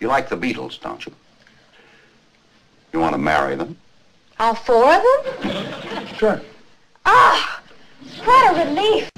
You like the Beatles, don't you? You want to marry them? All four of them? Sure. Ah, what a relief.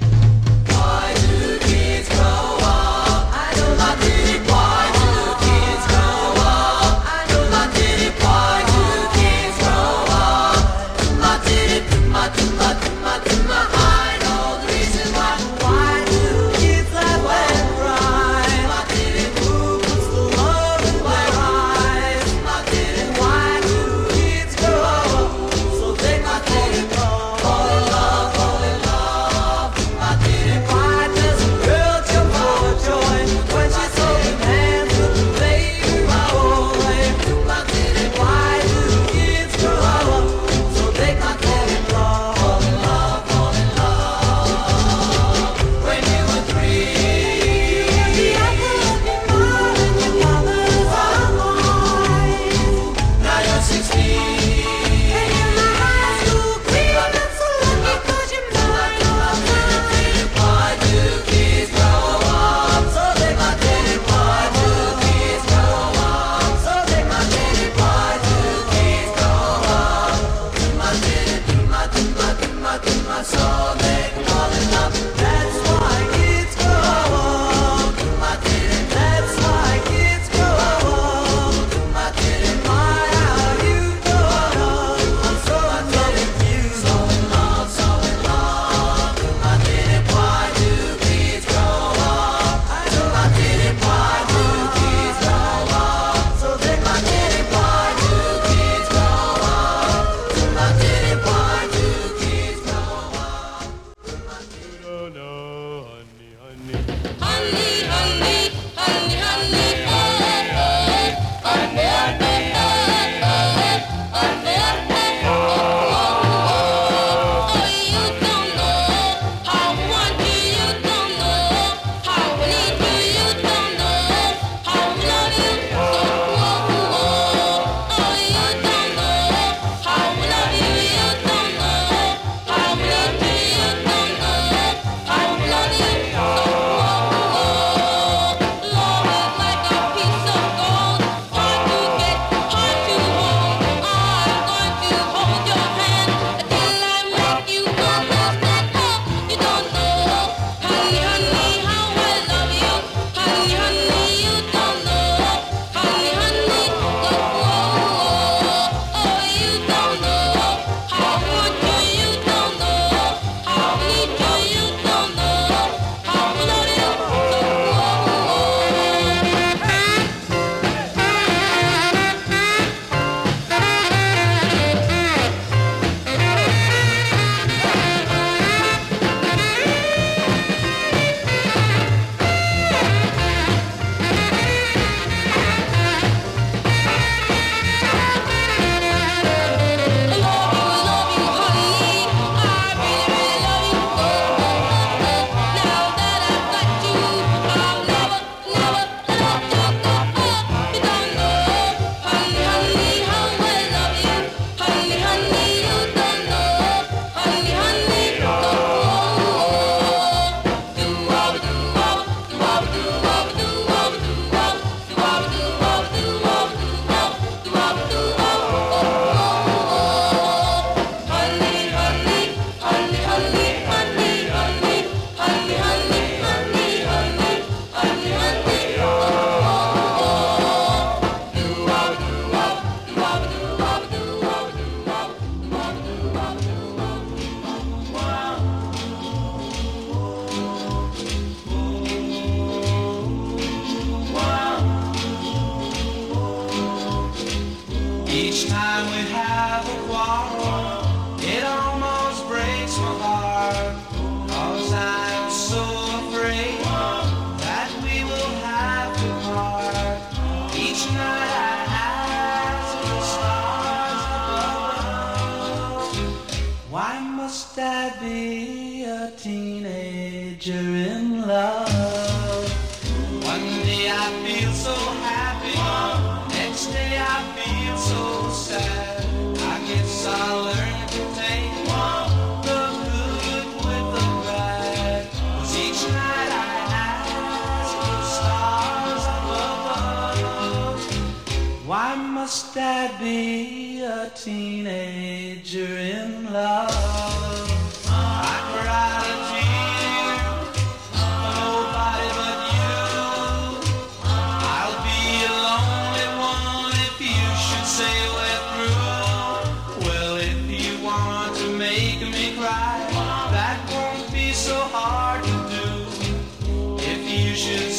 Why must I be a teenager in love? One day I feel so happy, next day I feel so sad. I guess I learn to take the good with the bad. Cause each night I ask the stars above. Why must I be? teenager in love. I'm for nobody but you. I'll be a lonely one if you should say we're through. Well, if you want to make me cry, that won't be so hard to do. If you should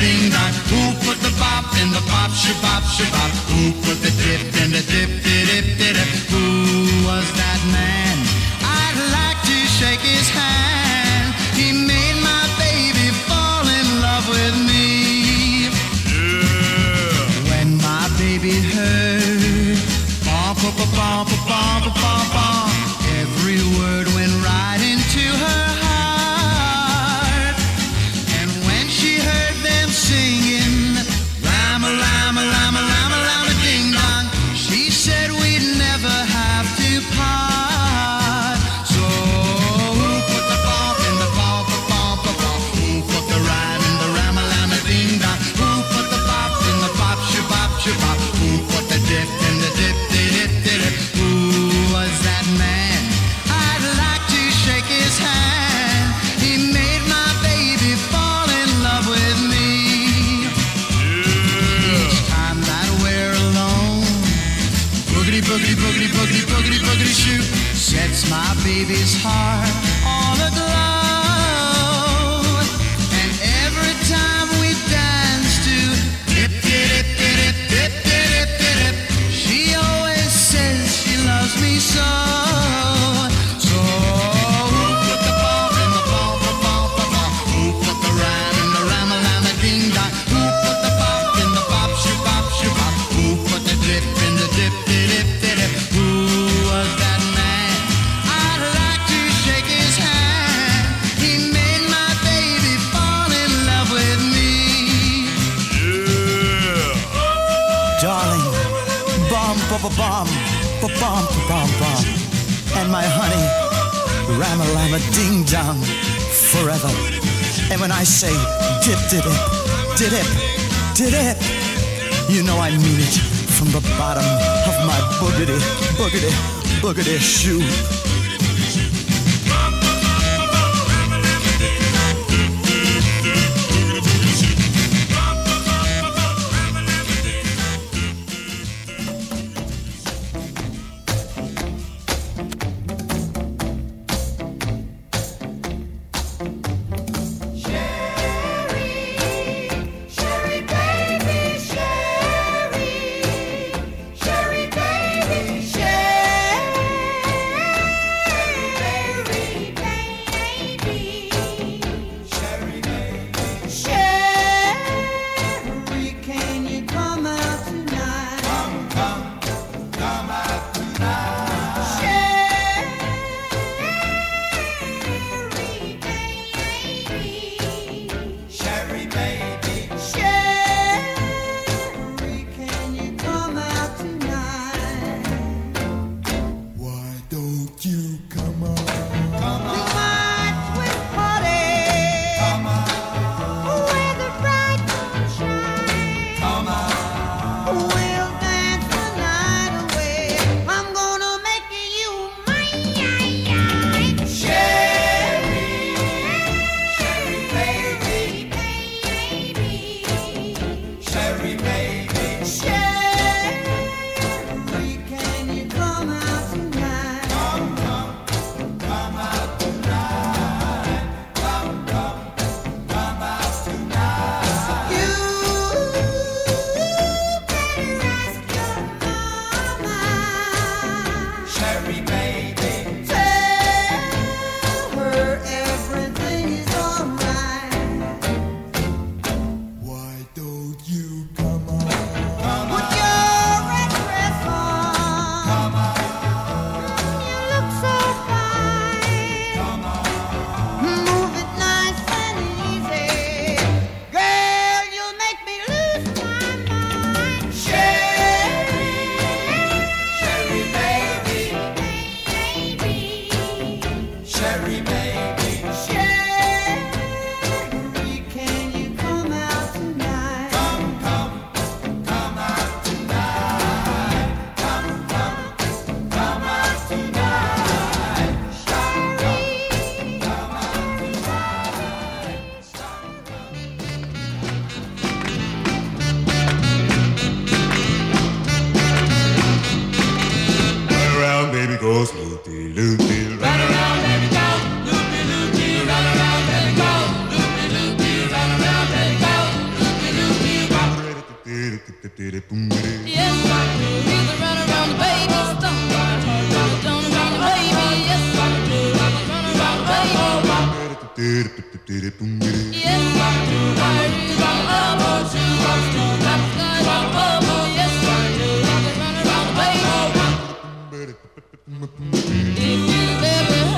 shopping dime. Who put the bop in the pop, shabop, shabop? Who put the Rama Lama Ding Dong forever. And when I say dip, dip, dip, dip it, dip it, you know I mean it from the bottom of my boogity, boogity, boogity shoe. If you've ever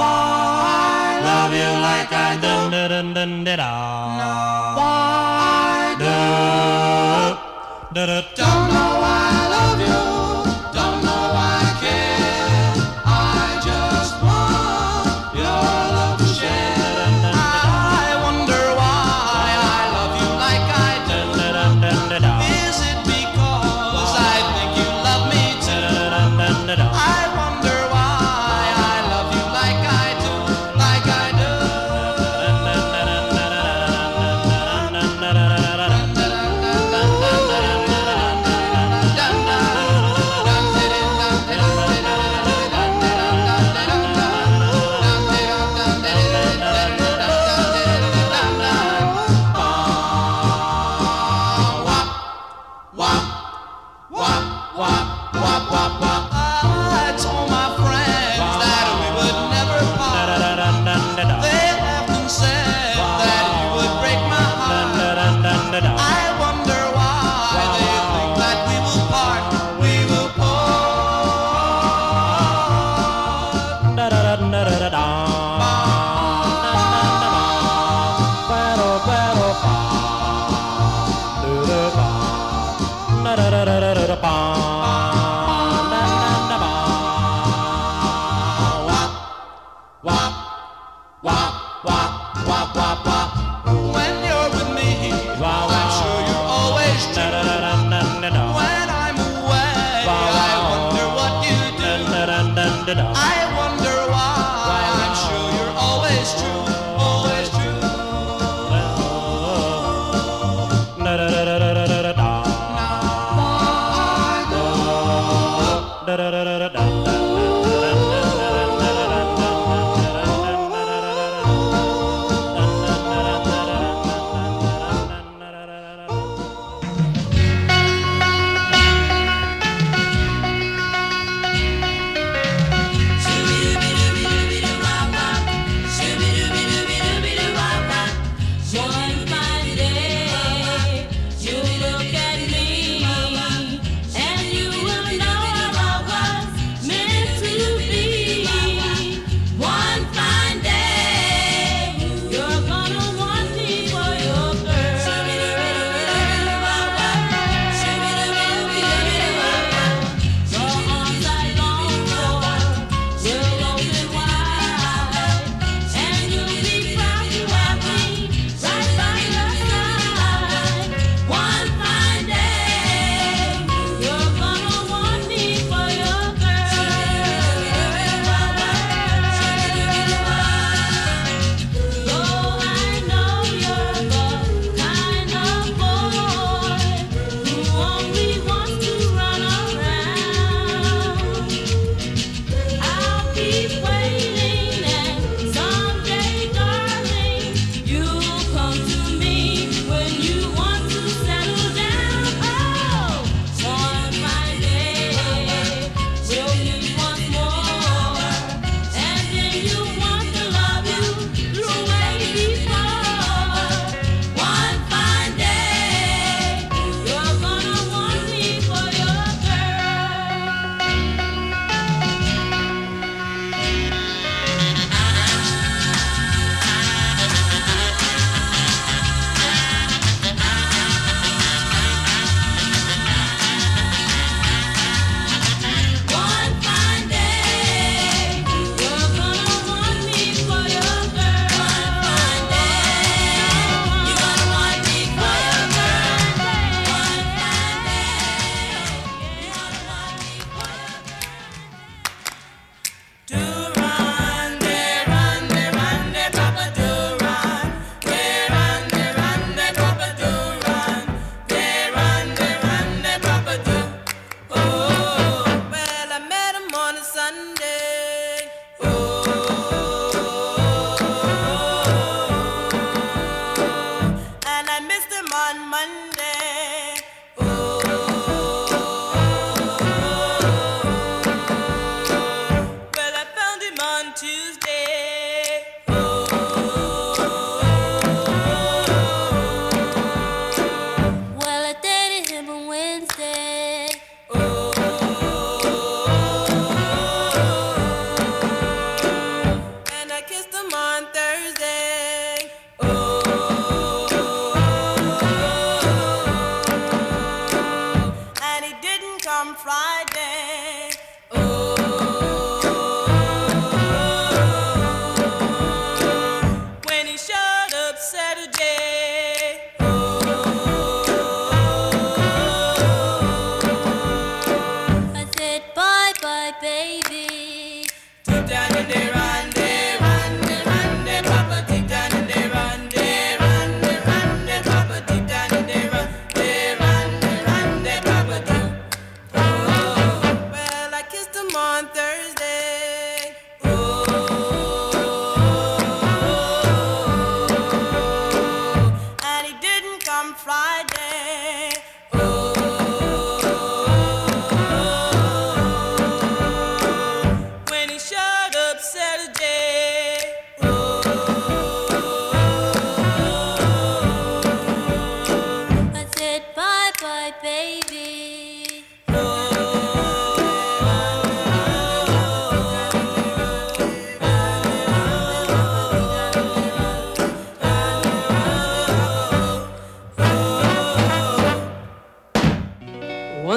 I love you like I do. No, I do. I. da.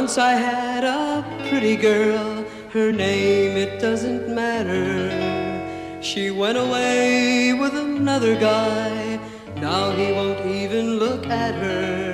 Once I had a pretty girl, her name it doesn't matter. She went away with another guy, now he won't even look at her.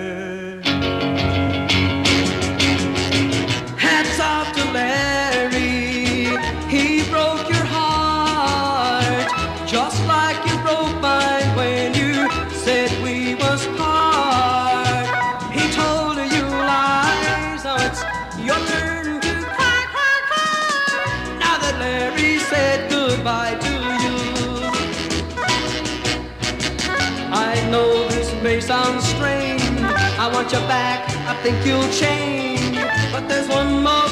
I want you back. I think you'll change. But there's one more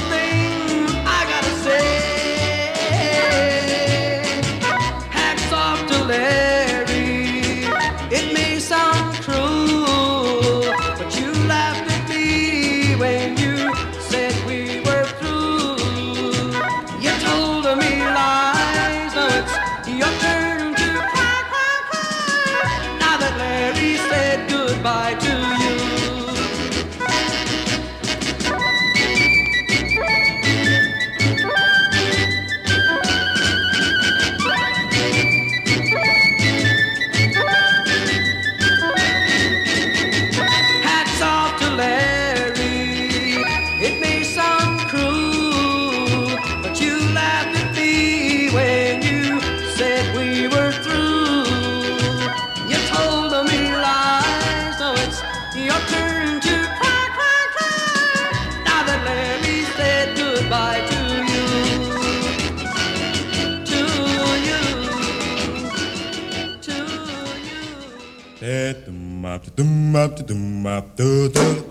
dum up dum up do